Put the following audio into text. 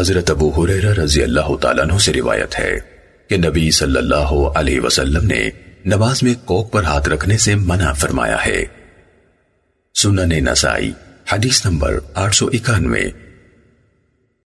حضرت ابو حریرہ رضی اللہ تعالیٰ عنہ سے روایت ہے کہ نبی صلی اللہ علیہ وسلم نے نماز میں کوک پر ہاتھ رکھنے سے منع فرمایا ہے۔ سنن نسائی، حدیث نمبر آٹھ سو اکانوے۔